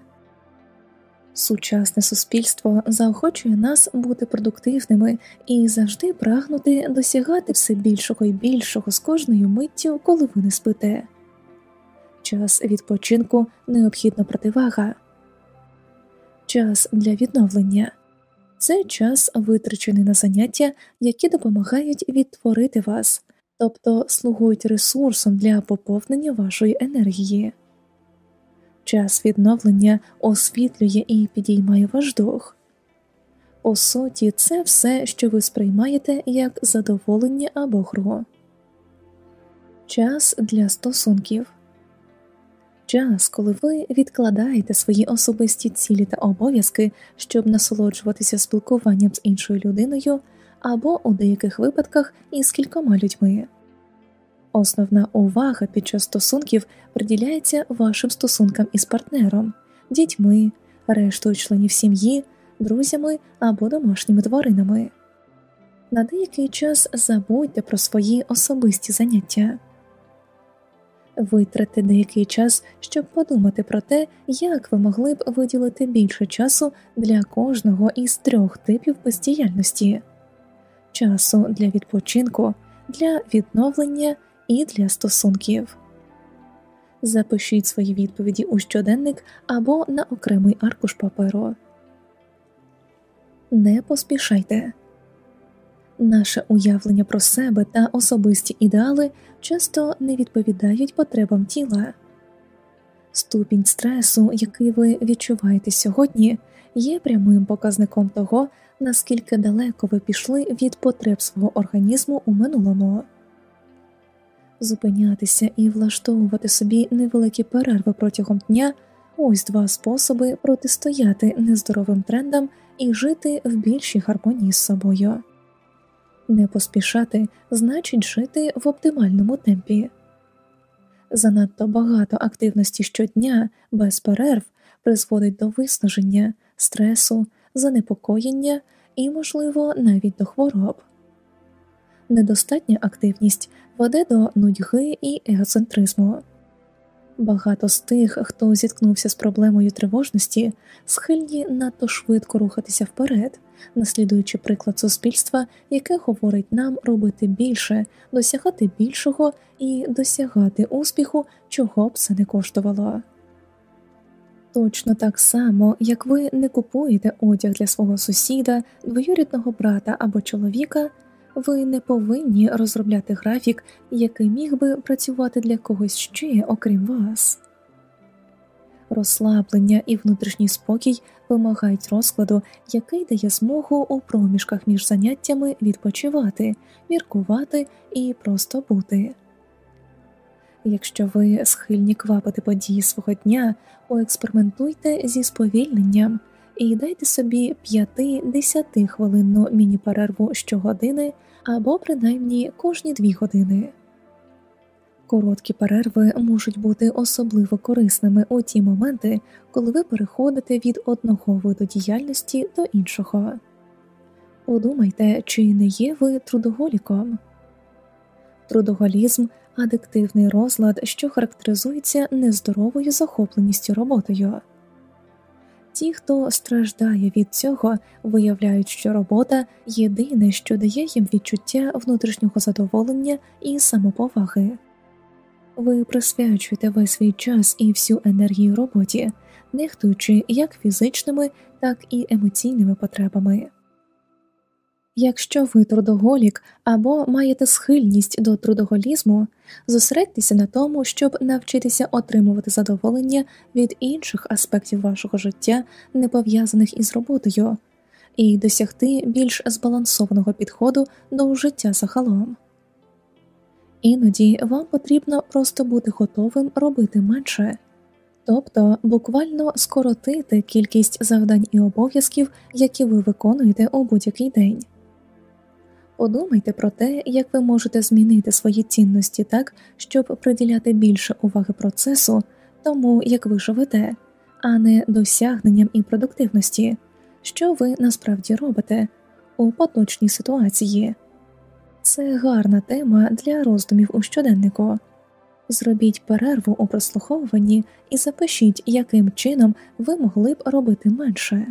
Сучасне суспільство заохочує нас бути продуктивними і завжди прагнути досягати все більшого і більшого з кожною миттю, коли ви не спите. Час відпочинку необхідна противага, час для відновлення це час витрачений на заняття, які допомагають відтворити вас, тобто слугують ресурсом для поповнення вашої енергії. Час відновлення освітлює і підіймає ваш дух. По суті, це все, що ви сприймаєте як задоволення або гру. Час для стосунків час, коли ви відкладаєте свої особисті цілі та обов'язки, щоб насолоджуватися спілкуванням з іншою людиною або у деяких випадках із кількома людьми. Основна увага під час стосунків приділяється вашим стосункам із партнером, дітьми, рештою членів сім'ї, друзями або домашніми тваринами. На деякий час забудьте про свої особисті заняття. Витратьте деякий час, щоб подумати про те, як ви могли б виділити більше часу для кожного із трьох типів бездіяльності часу для відпочинку, для відновлення і для стосунків. Запишіть свої відповіді у щоденник або на окремий аркуш паперу. Не поспішайте. Наше уявлення про себе та особисті ідеали часто не відповідають потребам тіла. Ступінь стресу, який ви відчуваєте сьогодні, є прямим показником того, наскільки далеко ви пішли від потреб свого організму у минулому. Зупинятися і влаштовувати собі невеликі перерви протягом дня ось два способи протистояти нездоровим трендам і жити в більшій гармонії з собою. Не поспішати значить жити в оптимальному темпі. Занадто багато активності щодня без перерв призводить до виснаження, стресу, занепокоєння і, можливо, навіть до хвороб. Недостатня активність веде до нудьги і егоцентризму. Багато з тих, хто зіткнувся з проблемою тривожності, схильні надто швидко рухатися вперед, наслідуючи приклад суспільства, яке говорить нам робити більше, досягати більшого і досягати успіху, чого б це не коштувало. Точно так само, як ви не купуєте одяг для свого сусіда, двоюрідного брата або чоловіка ви не повинні розробляти графік, який міг би працювати для когось ще, окрім вас. Розслаблення і внутрішній спокій вимагають розкладу, який дає змогу у проміжках між заняттями відпочивати, міркувати і просто бути. Якщо ви схильні квапити події свого дня, поекспериментуйте зі сповільненням і дайте собі 5-10 хвилинну міні-перерву щогодини або принаймні кожні 2 години. Короткі перерви можуть бути особливо корисними у ті моменти, коли ви переходите від одного виду діяльності до іншого. Подумайте, чи не є ви трудоголіком. Трудоголізм адиктивний розлад, що характеризується нездоровою захопленістю роботою. Ті, хто страждає від цього, виявляють, що робота єдине, що дає їм відчуття внутрішнього задоволення і самоповаги. Ви присвячуєте весь свій час і всю енергію роботі, нехтуючи як фізичними, так і емоційними потребами. Якщо ви трудоголік або маєте схильність до трудоголізму, зосередьтеся на тому, щоб навчитися отримувати задоволення від інших аспектів вашого життя, не пов'язаних із роботою, і досягти більш збалансованого підходу до життя загалом. Іноді вам потрібно просто бути готовим робити менше, тобто буквально скоротити кількість завдань і обов'язків, які ви виконуєте у будь-який день. Подумайте про те, як ви можете змінити свої цінності так, щоб приділяти більше уваги процесу, тому як ви живете, а не досягненням і продуктивності, що ви насправді робите у поточній ситуації. Це гарна тема для роздумів у щоденнику. Зробіть перерву у прослуховуванні і запишіть, яким чином ви могли б робити менше.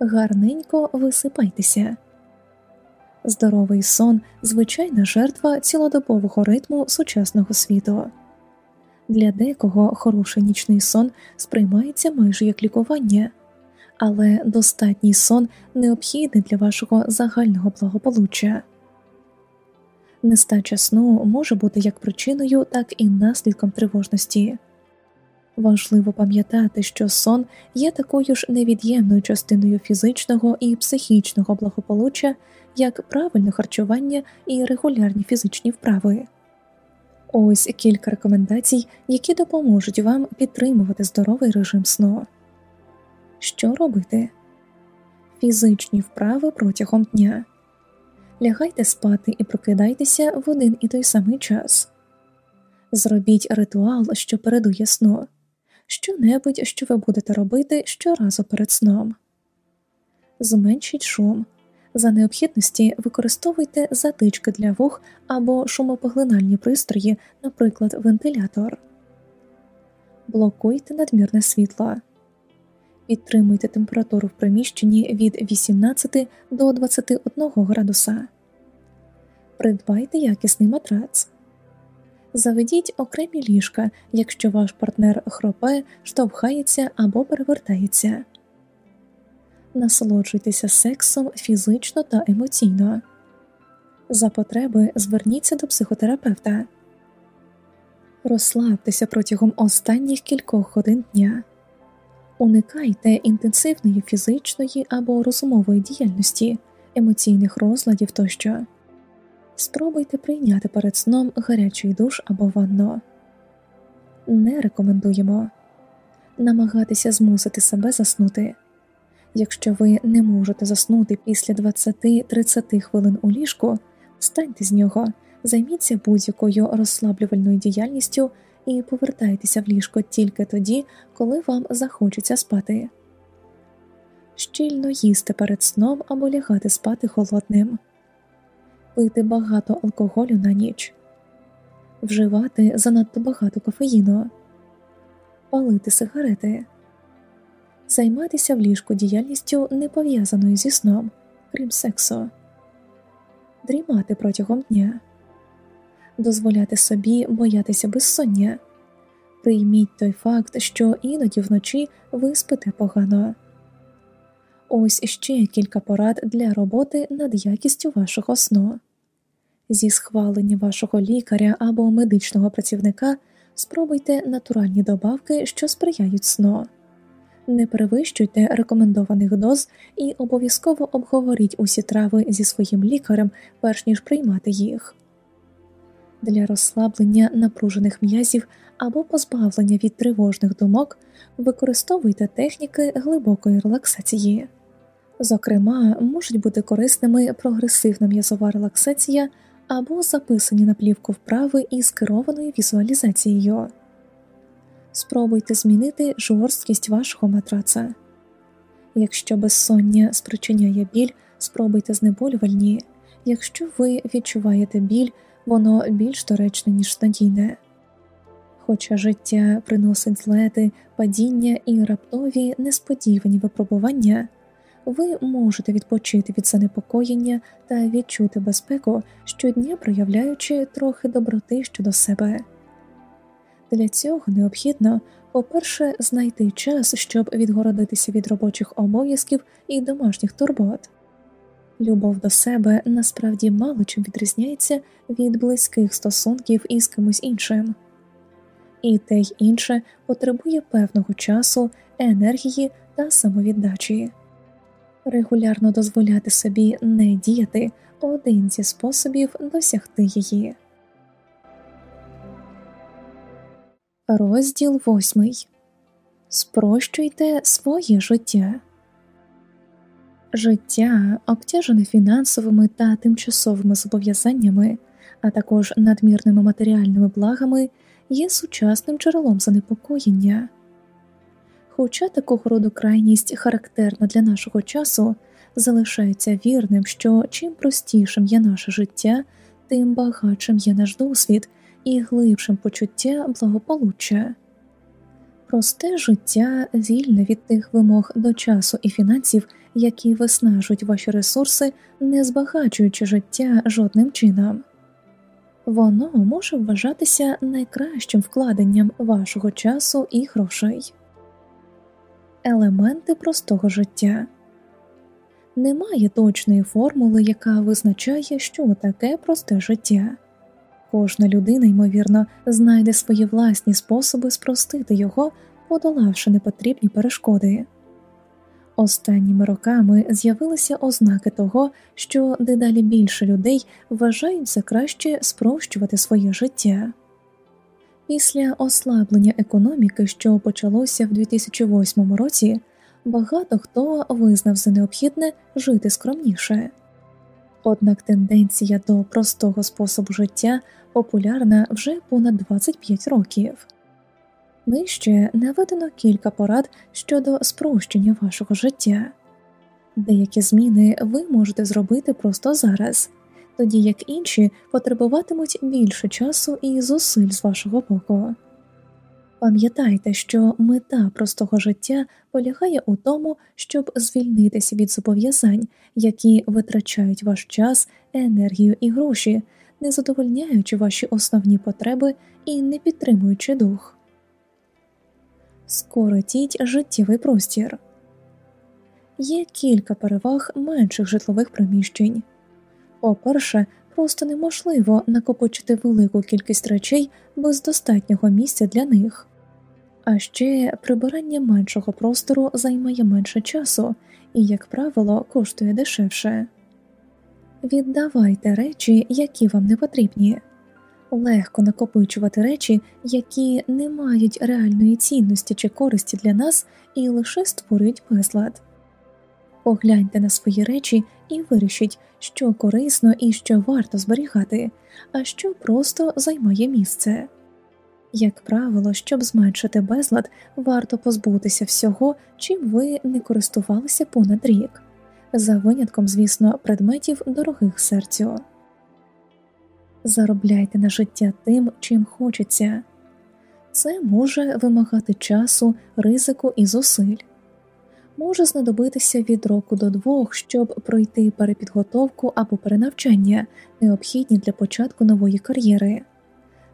Гарненько висипайтеся. Здоровий сон звичайна жертва цілодобового ритму сучасного світу. Для декого хороший нічний сон сприймається майже як лікування, але достатній сон необхідний для вашого загального благополуччя. Нестача сну може бути як причиною, так і наслідком тривожності. Важливо пам'ятати, що сон є такою ж невід'ємною частиною фізичного і психічного благополуччя, як правильне харчування і регулярні фізичні вправи. Ось кілька рекомендацій, які допоможуть вам підтримувати здоровий режим сну. Що робити? Фізичні вправи протягом дня. Лягайте спати і прокидайтеся в один і той самий час. Зробіть ритуал, що передує сну що-небудь, що ви будете робити щоразу перед сном. Зменшіть шум. За необхідності використовуйте затички для вух або шумопоглинальні пристрої, наприклад, вентилятор, блокуйте надмірне світло, підтримуйте температуру в приміщенні від 18 до 21 градуса, придбайте якісний матрац. Заведіть окремі ліжка, якщо ваш партнер хропе, штовхається або перевертається. Насолоджуйтеся сексом фізично та емоційно. За потреби зверніться до психотерапевта. Розслабтеся протягом останніх кількох годин дня. Уникайте інтенсивної фізичної або розумової діяльності, емоційних розладів тощо. Спробуйте прийняти перед сном гарячий душ або ванну. Не рекомендуємо намагатися змусити себе заснути. Якщо ви не можете заснути після 20-30 хвилин у ліжку, встаньте з нього, займіться будь-якою розслаблювальною діяльністю і повертайтеся в ліжко тільки тоді, коли вам захочеться спати. Щільно їсти перед сном або лягати спати холодним. Пити багато алкоголю на ніч, вживати занадто багато кофеїну, палити сигарети, займатися в ліжку діяльністю не пов'язаною зі сном, крім сексу, дрімати протягом дня, дозволяти собі боятися безсоння. Прийміть той факт, що іноді вночі ви спите погано. Ось ще кілька порад для роботи над якістю вашого сну зі схвалення вашого лікаря або медичного працівника спробуйте натуральні добавки, що сприяють сну. Не перевищуйте рекомендованих доз і обов'язково обговоріть усі трави зі своїм лікарем, перш ніж приймати їх. Для розслаблення напружених м'язів або позбавлення від тривожних думок використовуйте техніки глибокої релаксації. Зокрема, можуть бути корисними прогресивна м'язова релаксація або записані на плівку вправи із керованою візуалізацією. Спробуйте змінити жорсткість вашого матраца. Якщо безсоння спричиняє біль, спробуйте знеболювальні. Якщо ви відчуваєте біль, воно більш доречне, ніж надійне. Хоча життя приносить злети, падіння і раптові несподівані випробування, ви можете відпочити від занепокоєння та відчути безпеку, щодня проявляючи трохи доброти щодо себе. Для цього необхідно, по-перше, знайти час, щоб відгородитися від робочих обов'язків і домашніх турбот. Любов до себе насправді мало чим відрізняється від близьких стосунків із кимось іншим, і те й інше потребує певного часу, енергії та самовіддачі. Регулярно дозволяти собі не діяти один зі способів досягти її. Розділ восьмий Спрощуйте своє життя. Життя, обтяжене фінансовими та тимчасовими зобов'язаннями, а також надмірними матеріальними благами, є сучасним джерелом занепокоєння. Хоча такого роду крайність характерна для нашого часу, залишається вірним, що чим простішим є наше життя, тим багатшим є наш досвід і глибшим почуття благополуччя. Просте життя вільне від тих вимог до часу і фінансів, які виснажують ваші ресурси, не збагачуючи життя жодним чином. Воно може вважатися найкращим вкладенням вашого часу і грошей. Елементи простого життя немає точної формули, яка визначає, що таке просте життя. Кожна людина, ймовірно, знайде свої власні способи спростити його, подолавши непотрібні перешкоди. Останніми роками з'явилися ознаки того, що дедалі більше людей вважають за краще спрощувати своє життя. Після ослаблення економіки, що почалося в 2008 році, багато хто визнав за необхідне жити скромніше. Однак тенденція до простого способу життя популярна вже понад 25 років. Нижче наведено кілька порад щодо спрощення вашого життя. Деякі зміни ви можете зробити просто зараз, тоді як інші потребуватимуть більше часу і зусиль з вашого боку. Пам'ятайте, що мета простого життя полягає у тому, щоб звільнитися від зобов'язань, які витрачають ваш час, енергію і гроші, не задовольняючи ваші основні потреби і не підтримуючи дух. Скоротіть життєвий простір. Є кілька переваг менших житлових приміщень. По-перше, просто неможливо накопичити велику кількість речей без достатнього місця для них, а ще прибирання меншого простору займає менше часу і, як правило, коштує дешевше. Віддавайте речі, які вам не потрібні. Легко накопичувати речі, які не мають реальної цінності чи користі для нас і лише створюють безлад. Погляньте на свої речі і вирішіть, що корисно і що варто зберігати, а що просто займає місце. Як правило, щоб зменшити безлад, варто позбутися всього, чим ви не користувалися понад рік, за винятком, звісно, предметів дорогих серцю. Заробляйте на життя тим, чим хочеться, це може вимагати часу, ризику і зусиль може знадобитися від року до двох, щоб пройти перепідготовку або перенавчання, необхідні для початку нової кар'єри.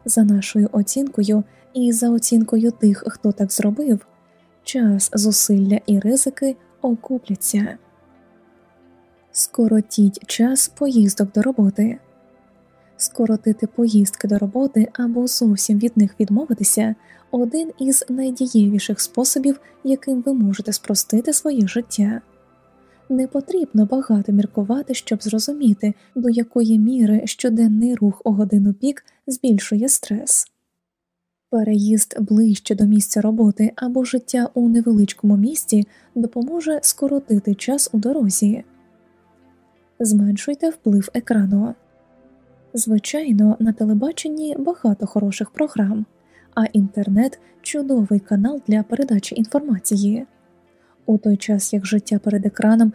За нашою оцінкою і за оцінкою тих, хто так зробив, час, зусилля і ризики окупляться. Скоротіть час поїздок до роботи скоротити поїздки до роботи або зовсім від них відмовитися один із найдієвіших способів, яким ви можете спростити своє життя. Не потрібно багато міркувати, щоб зрозуміти, до якої міри щоденний рух у годину пік збільшує стрес. Переїзд ближче до місця роботи або життя у невеличкому місті допоможе скоротити час у дорозі. Зменшуйте вплив екрану. Звичайно, на телебаченні багато хороших програм, а інтернет чудовий канал для передачі інформації. У той час як життя перед екраном